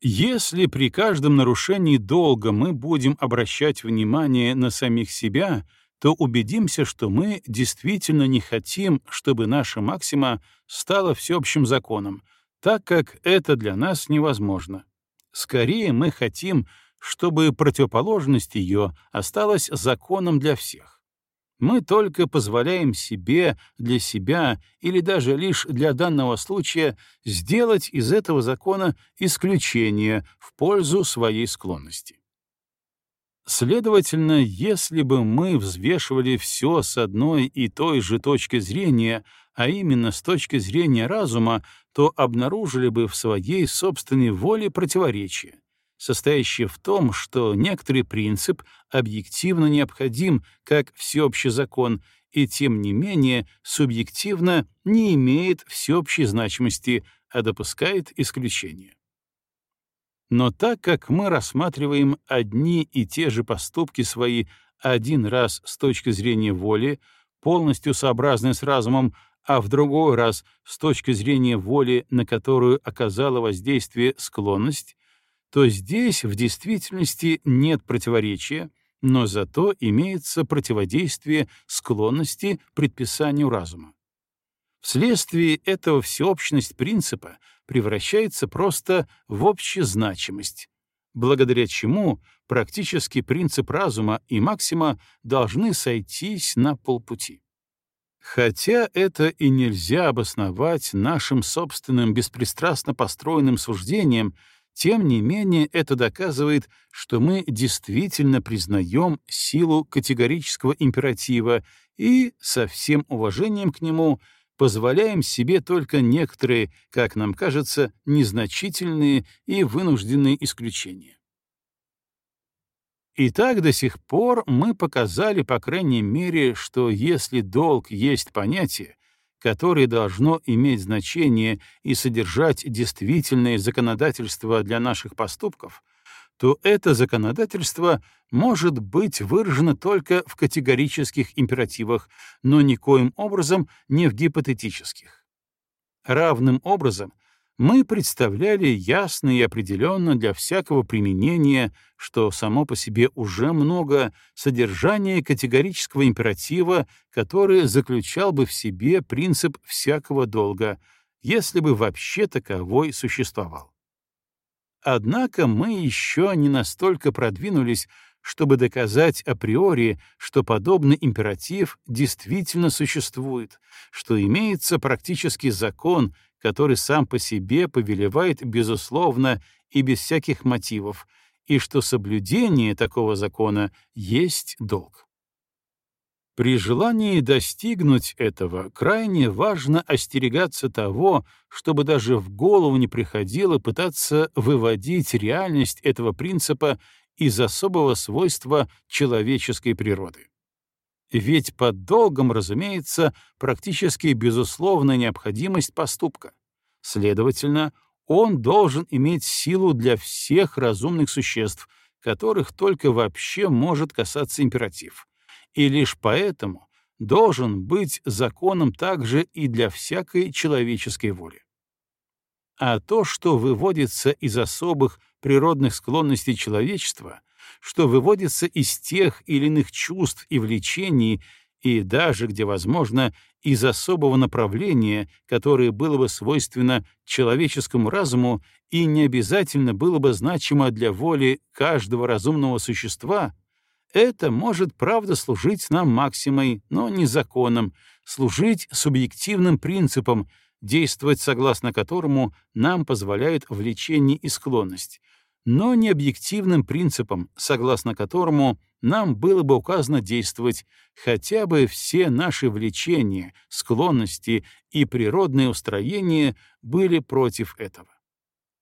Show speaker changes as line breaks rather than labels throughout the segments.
Если при каждом нарушении долга мы будем обращать внимание на самих себя, то убедимся, что мы действительно не хотим, чтобы наша максима стала всеобщим законом, так как это для нас невозможно. Скорее мы хотим, чтобы противоположность ее осталась законом для всех. Мы только позволяем себе, для себя или даже лишь для данного случая сделать из этого закона исключение в пользу своей склонности. Следовательно, если бы мы взвешивали все с одной и той же точки зрения, а именно с точки зрения разума, то обнаружили бы в своей собственной воле противоречие, состоящее в том, что некоторый принцип объективно необходим как всеобщий закон, и тем не менее субъективно не имеет всеобщей значимости, а допускает исключения. Но так как мы рассматриваем одни и те же поступки свои один раз с точки зрения воли, полностью сообразны с разумом, а в другой раз с точки зрения воли, на которую оказала воздействие склонность, то здесь в действительности нет противоречия, но зато имеется противодействие склонности предписанию разума. Вследствие этого всеобщность принципа превращается просто в общезначимость, благодаря чему практически принцип разума и максима должны сойтись на полпути. Хотя это и нельзя обосновать нашим собственным беспристрастно построенным суждением, тем не менее это доказывает, что мы действительно признаем силу категорического императива и, со всем уважением к нему, позволяем себе только некоторые, как нам кажется, незначительные и вынужденные исключения. Итак, до сих пор мы показали, по крайней мере, что если долг есть понятие, которое должно иметь значение и содержать действительное законодательство для наших поступков, то это законодательство может быть выражено только в категорических императивах, но никоим образом не в гипотетических. Равным образом мы представляли ясно и определенно для всякого применения, что само по себе уже много, содержание категорического императива, который заключал бы в себе принцип всякого долга, если бы вообще таковой существовал. Однако мы еще не настолько продвинулись, чтобы доказать априори, что подобный императив действительно существует, что имеется практический закон, который сам по себе повелевает безусловно и без всяких мотивов, и что соблюдение такого закона есть долг. При желании достигнуть этого крайне важно остерегаться того, чтобы даже в голову не приходило пытаться выводить реальность этого принципа из особого свойства человеческой природы. Ведь под долгом, разумеется, практически безусловная необходимость поступка. Следовательно, он должен иметь силу для всех разумных существ, которых только вообще может касаться императив и лишь поэтому должен быть законом также и для всякой человеческой воли. А то, что выводится из особых природных склонностей человечества, что выводится из тех или иных чувств и влечений, и даже, где возможно, из особого направления, которое было бы свойственно человеческому разуму и не обязательно было бы значимо для воли каждого разумного существа, это может, правда, служить нам максимой, но не законом, служить субъективным принципом, действовать согласно которому нам позволяет влечение и склонность, но не объективным принципом, согласно которому нам было бы указано действовать, хотя бы все наши влечения, склонности и природные устроения были против этого.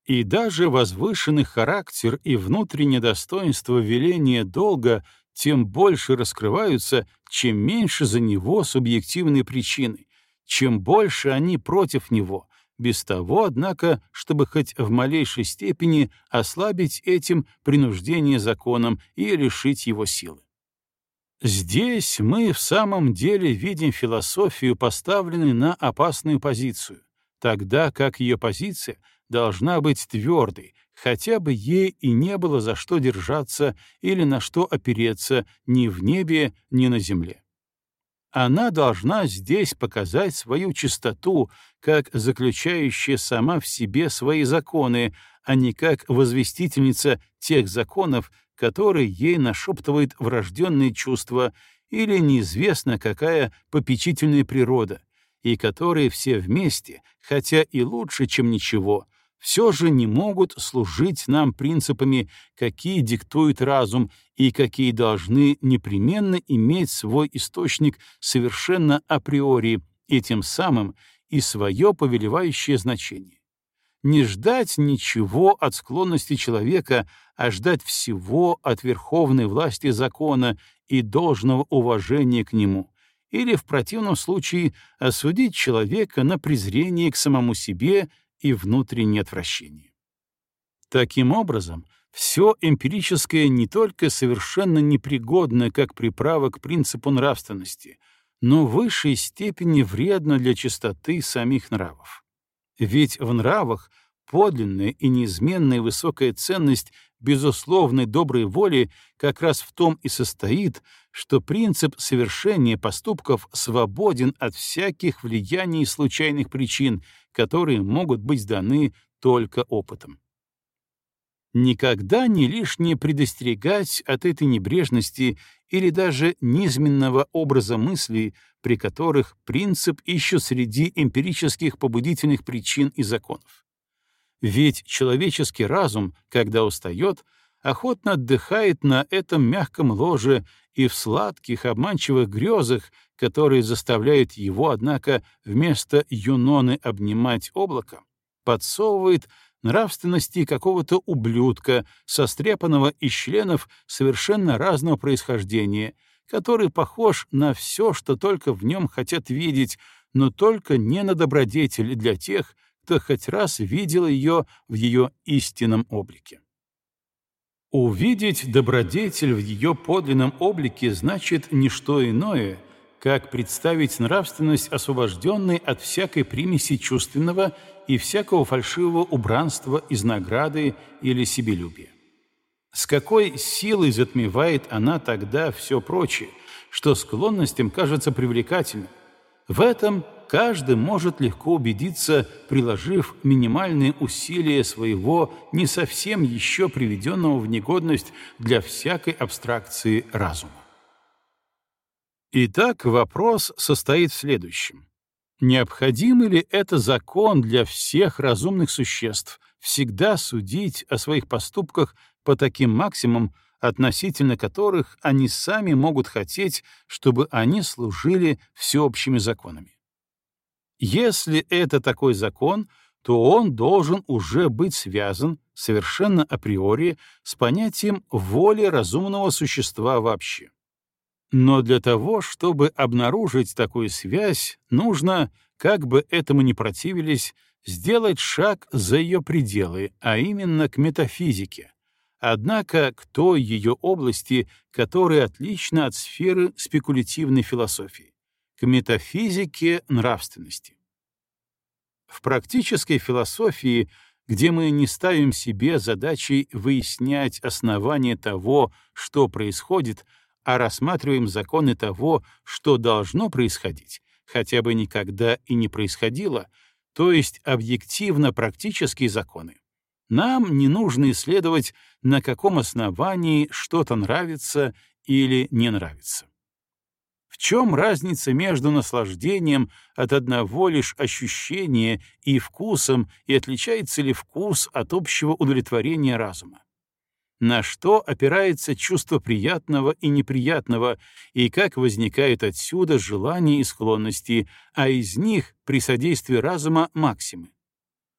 И даже возвышенный характер и внутреннее достоинство веления долга тем больше раскрываются, чем меньше за него субъективные причины, чем больше они против него, без того, однако, чтобы хоть в малейшей степени ослабить этим принуждение законом и лишить его силы. Здесь мы в самом деле видим философию, поставленную на опасную позицию, тогда как ее позиция — должна быть твердой, хотя бы ей и не было за что держаться или на что опереться ни в небе, ни на земле. Она должна здесь показать свою чистоту, как заключающая сама в себе свои законы, а не как возвестительница тех законов, которые ей нашептывает врожденные чувства или неизвестно какая попечительная природа, и которые все вместе, хотя и лучше, чем ничего, все же не могут служить нам принципами, какие диктует разум и какие должны непременно иметь свой источник совершенно априори и тем самым и свое повелевающее значение. Не ждать ничего от склонности человека, а ждать всего от верховной власти закона и должного уважения к нему, или в противном случае осудить человека на презрение к самому себе и внутреннее отвращение. Таким образом, все эмпирическое не только совершенно непригодно как приправа к принципу нравственности, но в высшей степени вредно для чистоты самих нравов. Ведь в нравах подлинная и неизменная высокая ценность безусловной доброй воли как раз в том и состоит, что принцип совершения поступков свободен от всяких влияний случайных причин, которые могут быть даны только опытом. Никогда не лишне предостерегать от этой небрежности или даже низменного образа мыслей, при которых принцип ищут среди эмпирических побудительных причин и законов. Ведь человеческий разум, когда устает, охотно отдыхает на этом мягком ложе и в сладких обманчивых грезах, которые заставляют его, однако, вместо юноны обнимать облако, подсовывает нравственности какого-то ублюдка, состряпанного из членов совершенно разного происхождения, который похож на все, что только в нем хотят видеть, но только не на добродетель для тех, кто хоть раз видел ее в ее истинном облике. Увидеть добродетель в ее подлинном облике значит не что иное, как представить нравственность, освобожденной от всякой примеси чувственного и всякого фальшивого убранства из награды или себелюбия. С какой силой затмевает она тогда все прочее, что склонностям кажется привлекательным. В этом каждый может легко убедиться, приложив минимальные усилия своего не совсем еще приведенного в негодность для всякой абстракции разума. Итак, вопрос состоит в следующем. Необходим ли это закон для всех разумных существ всегда судить о своих поступках по таким максимумам, относительно которых они сами могут хотеть, чтобы они служили всеобщими законами? Если это такой закон, то он должен уже быть связан совершенно априори с понятием воли разумного существа вообще. Но для того, чтобы обнаружить такую связь, нужно, как бы этому ни противились, сделать шаг за ее пределы, а именно к метафизике, однако к той ее области, которая отлична от сферы спекулятивной философии к метафизике нравственности. В практической философии, где мы не ставим себе задачей выяснять основания того, что происходит, а рассматриваем законы того, что должно происходить, хотя бы никогда и не происходило, то есть объективно-практические законы, нам не нужно исследовать, на каком основании что-то нравится или не нравится. В чем разница между наслаждением от одного лишь ощущения и вкусом, и отличается ли вкус от общего удовлетворения разума? На что опирается чувство приятного и неприятного, и как возникают отсюда желания и склонности, а из них при содействии разума максимы?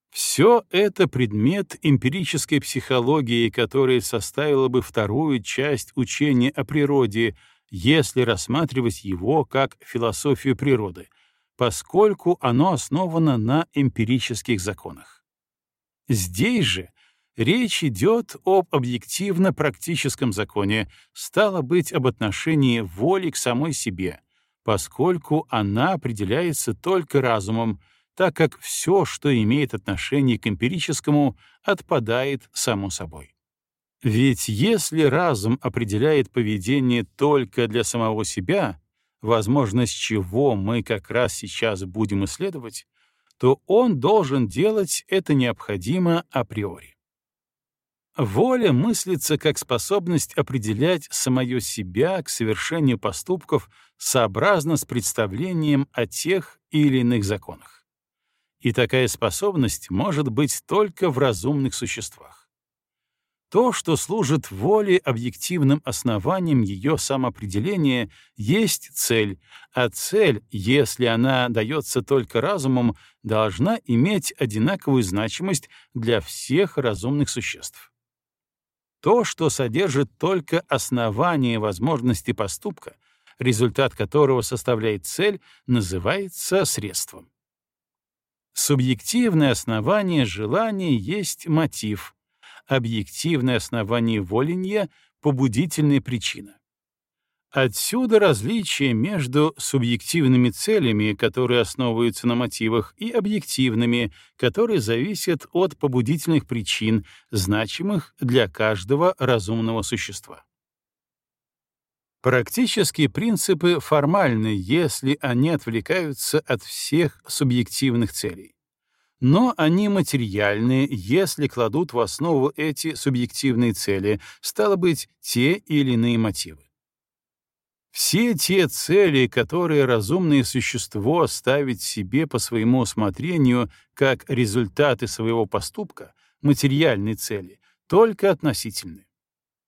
Все это предмет эмпирической психологии, которая составила бы вторую часть учения о природе — если рассматривать его как философию природы, поскольку оно основано на эмпирических законах. Здесь же речь идет об объективно-практическом законе, стало быть, об отношении воли к самой себе, поскольку она определяется только разумом, так как все, что имеет отношение к эмпирическому, отпадает само собой. Ведь если разум определяет поведение только для самого себя, возможность чего мы как раз сейчас будем исследовать, то он должен делать это необходимо априори. Воля мыслится как способность определять самое себя к совершению поступков сообразно с представлением о тех или иных законах. И такая способность может быть только в разумных существах. То, что служит воле объективным основанием ее самоопределения, есть цель, а цель, если она дается только разумом, должна иметь одинаковую значимость для всех разумных существ. То, что содержит только основание возможности поступка, результат которого составляет цель, называется средством. Субъективное основание желания есть мотив, объективное основание воленья — побудительная причина. Отсюда различие между субъективными целями, которые основываются на мотивах, и объективными, которые зависят от побудительных причин, значимых для каждого разумного существа. Практические принципы формальны, если они отвлекаются от всех субъективных целей. Но они материальны, если кладут в основу эти субъективные цели, стало быть, те или иные мотивы. Все те цели, которые разумное существо ставит себе по своему усмотрению как результаты своего поступка, материальные цели, только относительны.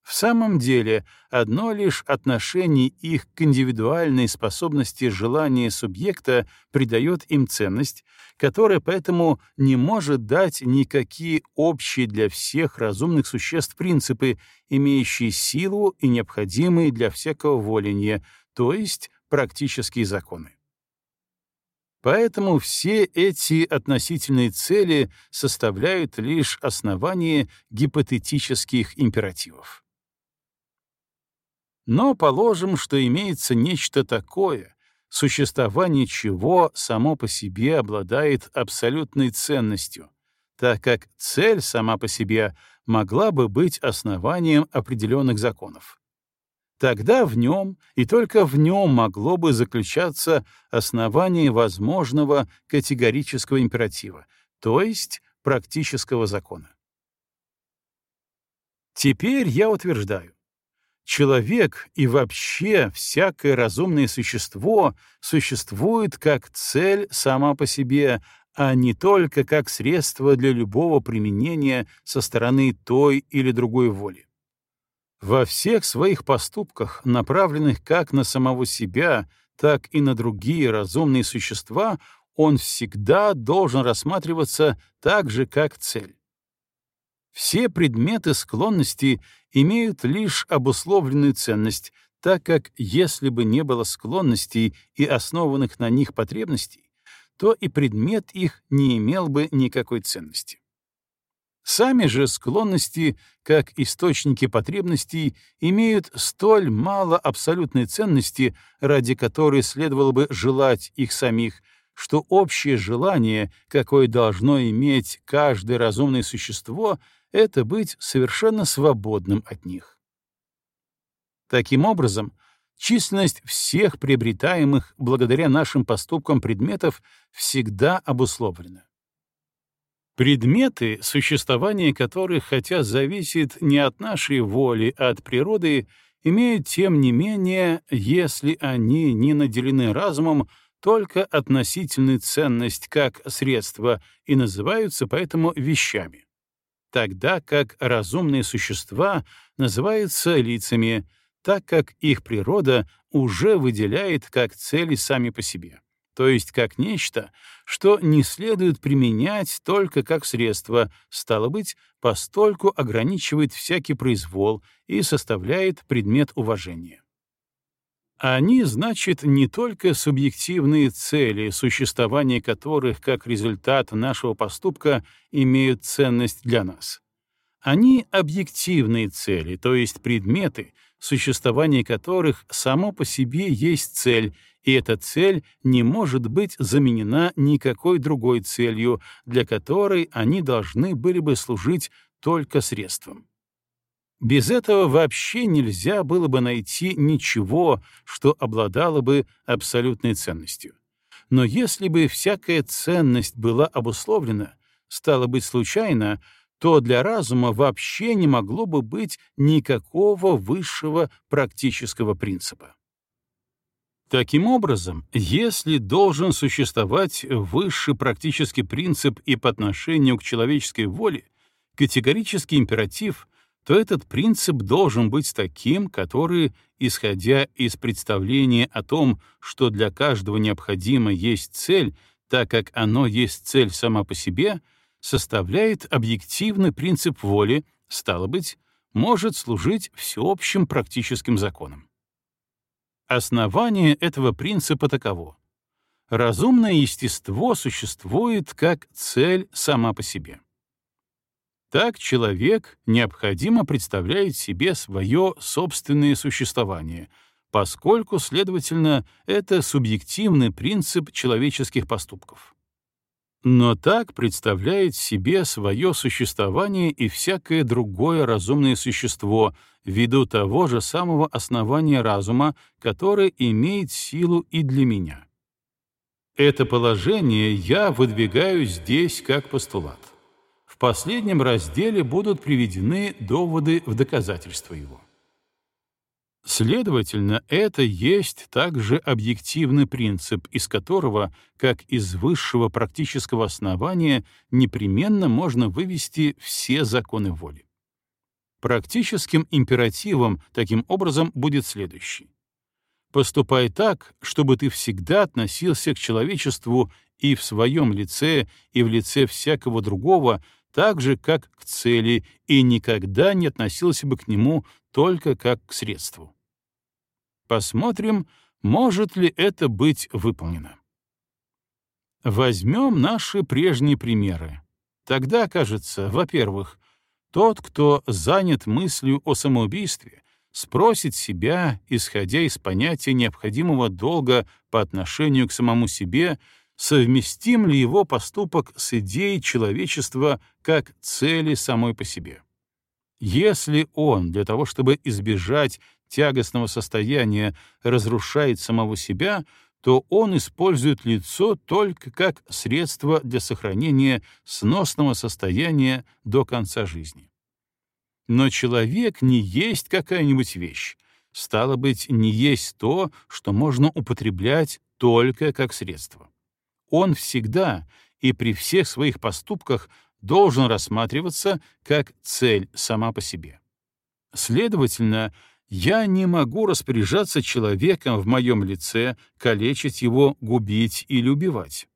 В самом деле, одно лишь отношение их к индивидуальной способности желания субъекта придает им ценность, которая поэтому не может дать никакие общие для всех разумных существ принципы, имеющие силу и необходимые для всякого воленья, то есть практические законы. Поэтому все эти относительные цели составляют лишь основание гипотетических императивов. Но положим, что имеется нечто такое, существование чего само по себе обладает абсолютной ценностью, так как цель сама по себе могла бы быть основанием определенных законов. Тогда в нем и только в нем могло бы заключаться основание возможного категорического императива, то есть практического закона. Теперь я утверждаю, Человек и вообще всякое разумное существо существует как цель сама по себе, а не только как средство для любого применения со стороны той или другой воли. Во всех своих поступках, направленных как на самого себя, так и на другие разумные существа, он всегда должен рассматриваться так же, как цель. Все предметы склонности имеют лишь обусловленную ценность, так как если бы не было склонностей и основанных на них потребностей, то и предмет их не имел бы никакой ценности. Сами же склонности, как источники потребностей, имеют столь мало абсолютной ценности, ради которой следовало бы желать их самих, что общее желание, какое должно иметь каждое разумное существо, — это быть совершенно свободным от них. Таким образом, численность всех приобретаемых благодаря нашим поступкам предметов всегда обусловлена. Предметы, существование которых, хотя зависит не от нашей воли, а от природы, имеют, тем не менее, если они не наделены разумом, только относительную ценность как средство и называются поэтому вещами тогда как разумные существа называются лицами, так как их природа уже выделяет как цели сами по себе, то есть как нечто, что не следует применять только как средство, стало быть, постольку ограничивает всякий произвол и составляет предмет уважения. Они, значит, не только субъективные цели, существование которых как результат нашего поступка имеют ценность для нас. Они объективные цели, то есть предметы, существование которых само по себе есть цель и эта цель не может быть заменена никакой другой целью, для которой они должны были бы служить только средством. Без этого вообще нельзя было бы найти ничего, что обладало бы абсолютной ценностью. Но если бы всякая ценность была обусловлена, стало быть случайно, то для разума вообще не могло бы быть никакого высшего практического принципа. Таким образом, если должен существовать высший практический принцип и по отношению к человеческой воле, категорический императив, то этот принцип должен быть таким, который, исходя из представления о том, что для каждого необходимо есть цель, так как оно есть цель сама по себе, составляет объективный принцип воли, стало быть, может служить всеобщим практическим законом. Основание этого принципа таково. Разумное естество существует как цель сама по себе. Так человек необходимо представляет себе свое собственное существование, поскольку, следовательно, это субъективный принцип человеческих поступков. Но так представляет себе свое существование и всякое другое разумное существо ввиду того же самого основания разума, которое имеет силу и для меня. Это положение я выдвигаю здесь как постулат. Последнем разделе будут приведены доводы в доказательство его. Следовательно, это есть также объективный принцип, из которого, как из высшего практического основания, непременно можно вывести все законы воли. Практическим императивом таким образом будет следующий. Поступай так, чтобы ты всегда относился к человечеству и в своем лице, и в лице всякого другого, так же, как к цели, и никогда не относился бы к нему только как к средству. Посмотрим, может ли это быть выполнено. Возьмем наши прежние примеры. Тогда, кажется, во-первых, тот, кто занят мыслью о самоубийстве, спросит себя, исходя из понятия необходимого долга по отношению к самому себе, совместим ли его поступок с идеей человечества как цели самой по себе. Если он для того, чтобы избежать тягостного состояния, разрушает самого себя, то он использует лицо только как средство для сохранения сносного состояния до конца жизни. Но человек не есть какая-нибудь вещь, стало быть, не есть то, что можно употреблять только как средство. Он всегда и при всех своих поступках должен рассматриваться как цель сама по себе. Следовательно, я не могу распоряжаться человеком в моем лице, калечить его, губить или убивать.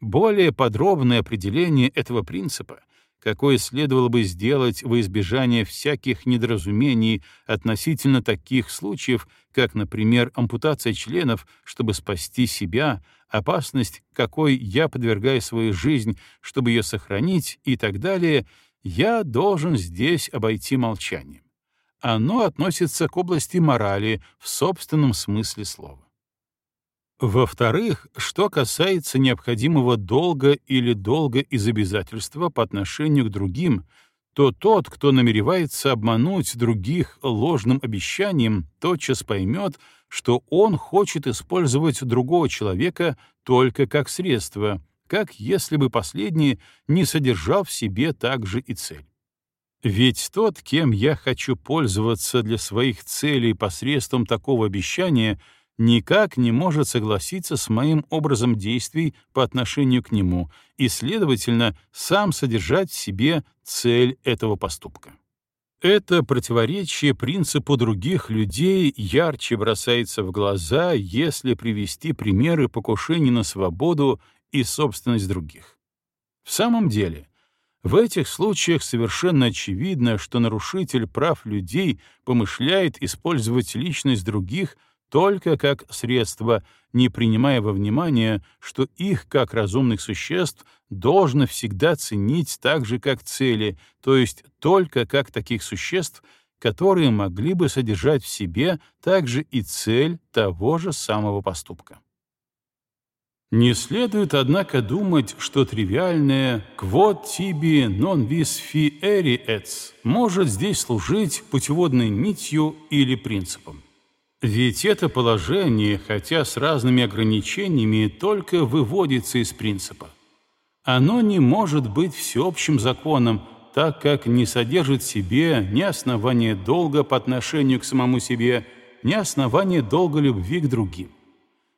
Более подробное определение этого принципа, какое следовало бы сделать во избежание всяких недоразумений относительно таких случаев, как, например, ампутация членов, чтобы спасти себя, опасность, какой я подвергаю свою жизнь, чтобы ее сохранить и так далее, я должен здесь обойти молчанием оно относится к области морали в собственном смысле слова. Во-вторых, что касается необходимого долга или долга из обязательства по отношению к другим, то тот, кто намеревается обмануть других ложным обещанием, тотчас поймет, что он хочет использовать другого человека только как средство, как если бы последний не содержал в себе также и цель. Ведь тот, кем я хочу пользоваться для своих целей посредством такого обещания, никак не может согласиться с моим образом действий по отношению к нему и, следовательно, сам содержать в себе цель этого поступка. Это противоречие принципу других людей ярче бросается в глаза, если привести примеры покушений на свободу и собственность других. В самом деле, в этих случаях совершенно очевидно, что нарушитель прав людей помышляет использовать личность других только как средство, не принимая во внимание, что их, как разумных существ, должно всегда ценить так же, как цели, то есть только как таких существ, которые могли бы содержать в себе также и цель того же самого поступка. Не следует, однако, думать, что тривиальное «quod tibi non vis fieri ets» может здесь служить путеводной нитью или принципом. Ведь это положение, хотя с разными ограничениями, только выводится из принципа. Оно не может быть всеобщим законом, так как не содержит в себе ни основания долга по отношению к самому себе, ни основания долга любви к другим.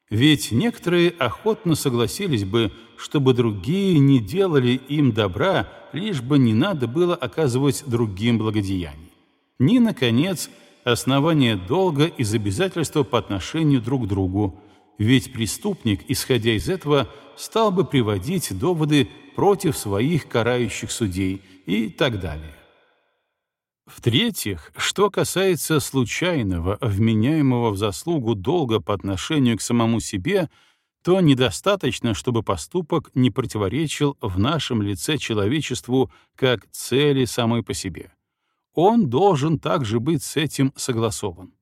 Ведь некоторые охотно согласились бы, чтобы другие не делали им добра, лишь бы не надо было оказывать другим благодеяний. Ни, наконец, основания долга из обязательства по отношению друг к другу, ведь преступник, исходя из этого, стал бы приводить доводы против своих карающих судей и так далее. В-третьих, что касается случайного, вменяемого в заслугу долга по отношению к самому себе, то недостаточно, чтобы поступок не противоречил в нашем лице человечеству как цели самой по себе. Он должен также быть с этим согласован.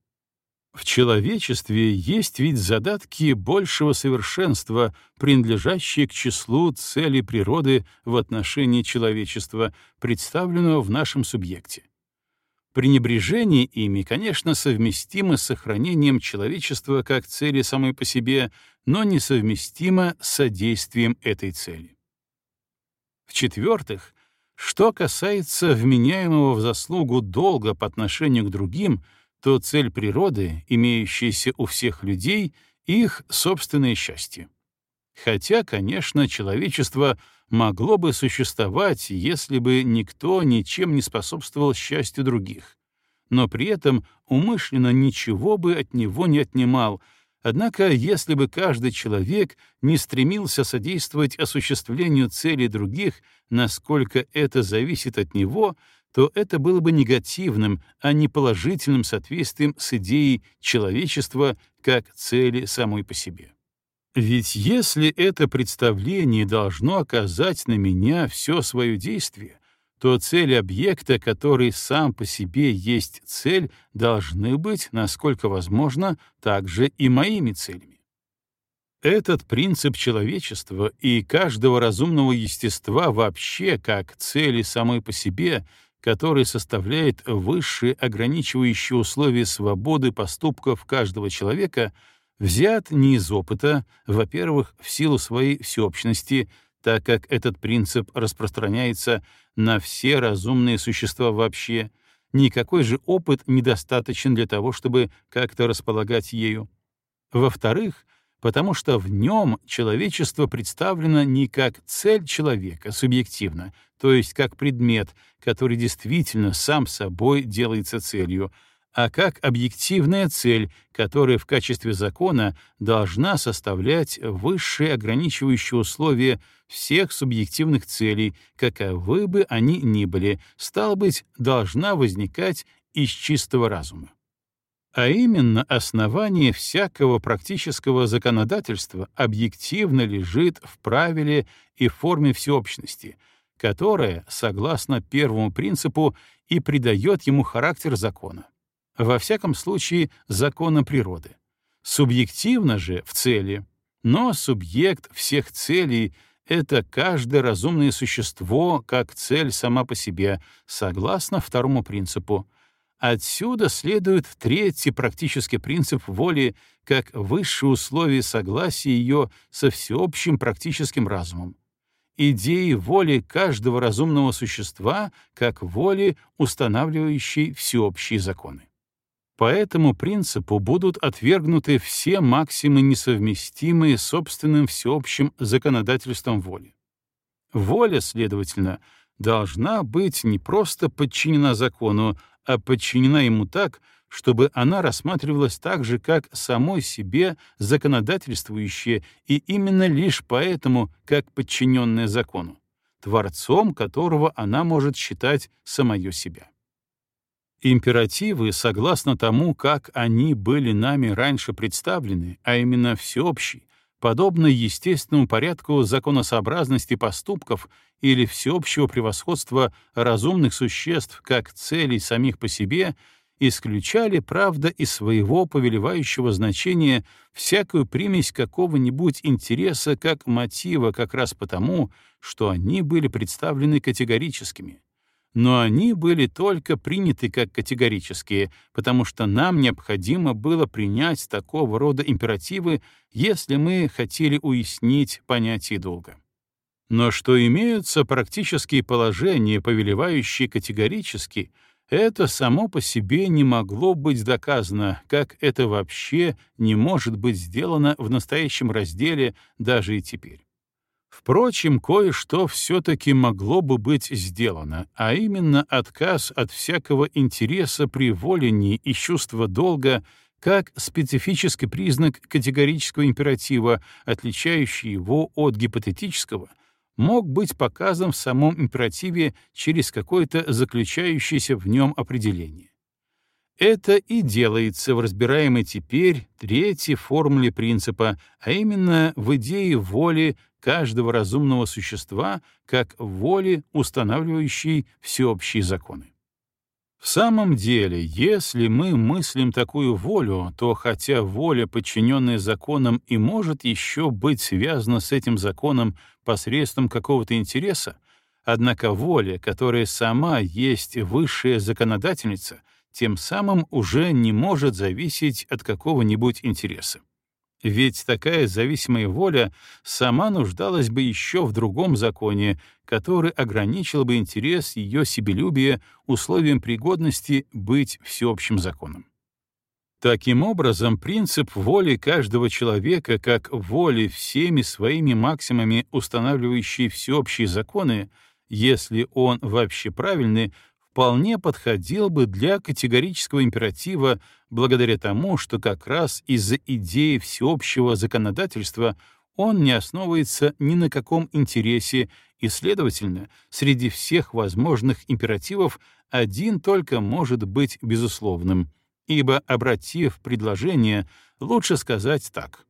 В человечестве есть ведь задатки большего совершенства, принадлежащие к числу целей природы в отношении человечества, представленного в нашем субъекте. Пренебрежение ими, конечно, совместимо с сохранением человечества как цели самой по себе, но несовместимо с содействием этой цели. В-четвертых, что касается вменяемого в заслугу долга по отношению к другим, то цель природы, имеющаяся у всех людей, их собственное счастье. Хотя, конечно, человечество могло бы существовать, если бы никто ничем не способствовал счастью других, но при этом умышленно ничего бы от него не отнимал, однако если бы каждый человек не стремился содействовать осуществлению целей других, насколько это зависит от него, то это было бы негативным, а не положительным соответствием с идеей человечества как цели самой по себе. Ведь если это представление должно оказать на меня все свое действие, то цели объекта, который сам по себе есть цель, должны быть, насколько возможно, также и моими целями. Этот принцип человечества и каждого разумного естества вообще как цели самой по себе, который составляет высшие ограничивающие условия свободы поступков каждого человека — взят не из опыта, во-первых, в силу своей всеобщности, так как этот принцип распространяется на все разумные существа вообще, никакой же опыт недостаточен для того, чтобы как-то располагать ею. Во-вторых, потому что в нем человечество представлено не как цель человека субъективно, то есть как предмет, который действительно сам собой делается целью, а как объективная цель, которая в качестве закона должна составлять высшие ограничивающие условия всех субъективных целей, каковы бы они ни были, стало быть, должна возникать из чистого разума. А именно основание всякого практического законодательства объективно лежит в правиле и форме всеобщности, которая, согласно первому принципу, и придает ему характер закона во всяком случае, закона природы. Субъективно же в цели, но субъект всех целей — это каждое разумное существо как цель сама по себе, согласно второму принципу. Отсюда следует третий практический принцип воли как высшее условие согласия ее со всеобщим практическим разумом. Идеи воли каждого разумного существа как воли, устанавливающей всеобщие законы. По этому принципу будут отвергнуты все максимы, несовместимые с собственным всеобщим законодательством воли. Воля, следовательно, должна быть не просто подчинена закону, а подчинена ему так, чтобы она рассматривалась так же, как самой себе законодательствующее, и именно лишь поэтому, как подчиненная закону, творцом которого она может считать самое себя. Императивы, согласно тому, как они были нами раньше представлены, а именно всеобщий, подобно естественному порядку законосообразности поступков или всеобщего превосходства разумных существ как целей самих по себе, исключали, правда, из своего повелевающего значения всякую примесь какого-нибудь интереса как мотива как раз потому, что они были представлены категорическими. Но они были только приняты как категорические, потому что нам необходимо было принять такого рода императивы, если мы хотели уяснить понятие долга. Но что имеются практические положения, повелевающие категорически — это само по себе не могло быть доказано, как это вообще не может быть сделано в настоящем разделе даже и теперь. Впрочем, кое-что все-таки могло бы быть сделано, а именно отказ от всякого интереса при волении и чувства долга как специфический признак категорического императива, отличающий его от гипотетического, мог быть показан в самом императиве через какое-то заключающееся в нем определение. Это и делается в разбираемой теперь третьей формуле принципа, а именно в идее воли каждого разумного существа как воли, устанавливающей всеобщие законы. В самом деле, если мы мыслим такую волю, то хотя воля, подчиненная законам, и может еще быть связана с этим законом посредством какого-то интереса, однако воля, которая сама есть высшая законодательница, тем самым уже не может зависеть от какого-нибудь интереса. Ведь такая зависимая воля сама нуждалась бы еще в другом законе, который ограничил бы интерес ее себелюбия условием пригодности быть всеобщим законом. Таким образом, принцип воли каждого человека как воли всеми своими максимами, устанавливающей всеобщие законы, если он вообще правильный, вполне подходил бы для категорического императива благодаря тому, что как раз из-за идеи всеобщего законодательства он не основывается ни на каком интересе, и, следовательно, среди всех возможных императивов один только может быть безусловным, ибо, обратив предложение, лучше сказать так.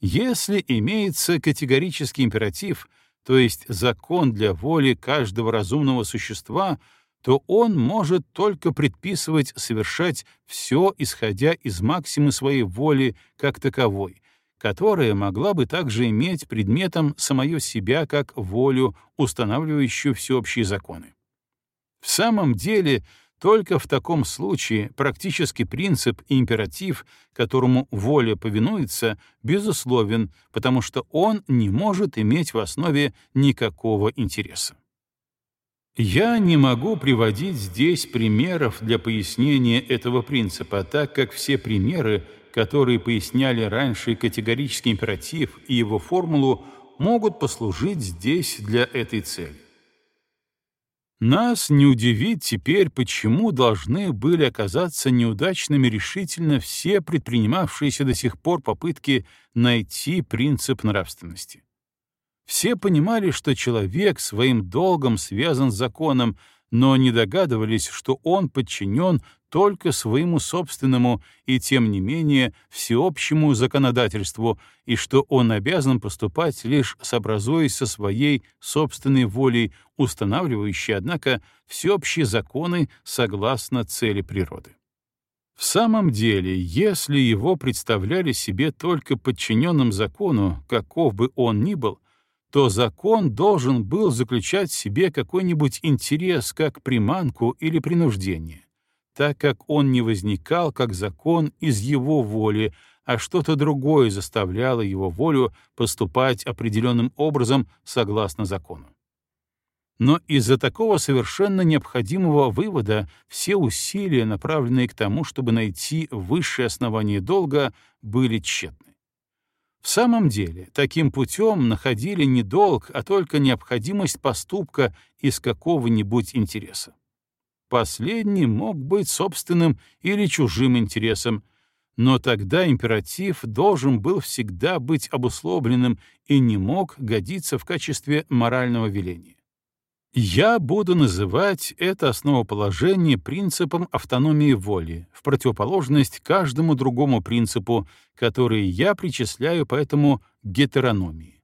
Если имеется категорический императив, то есть закон для воли каждого разумного существа — то он может только предписывать совершать все, исходя из максимы своей воли как таковой, которая могла бы также иметь предметом самое себя как волю, устанавливающую всеобщие законы. В самом деле, только в таком случае практический принцип и императив, которому воля повинуется, безусловен, потому что он не может иметь в основе никакого интереса. Я не могу приводить здесь примеров для пояснения этого принципа, так как все примеры, которые поясняли раньше категорический императив и его формулу, могут послужить здесь для этой цели. Нас не удивит теперь, почему должны были оказаться неудачными решительно все предпринимавшиеся до сих пор попытки найти принцип нравственности. Все понимали, что человек своим долгом связан с законом, но не догадывались, что он подчинен только своему собственному и, тем не менее, всеобщему законодательству, и что он обязан поступать лишь сообразуясь со своей собственной волей, устанавливающей, однако, всеобщие законы согласно цели природы. В самом деле, если его представляли себе только подчиненным закону, каков бы он ни был, то закон должен был заключать в себе какой-нибудь интерес как приманку или принуждение, так как он не возникал как закон из его воли, а что-то другое заставляло его волю поступать определенным образом согласно закону. Но из-за такого совершенно необходимого вывода все усилия, направленные к тому, чтобы найти высшее основание долга, были тщетны. В самом деле, таким путем находили не долг, а только необходимость поступка из какого-нибудь интереса. Последний мог быть собственным или чужим интересом, но тогда императив должен был всегда быть обусловленным и не мог годиться в качестве морального веления. Я буду называть это основоположение принципом автономии воли, в противоположность каждому другому принципу, который я причисляю поэтому гетерономии.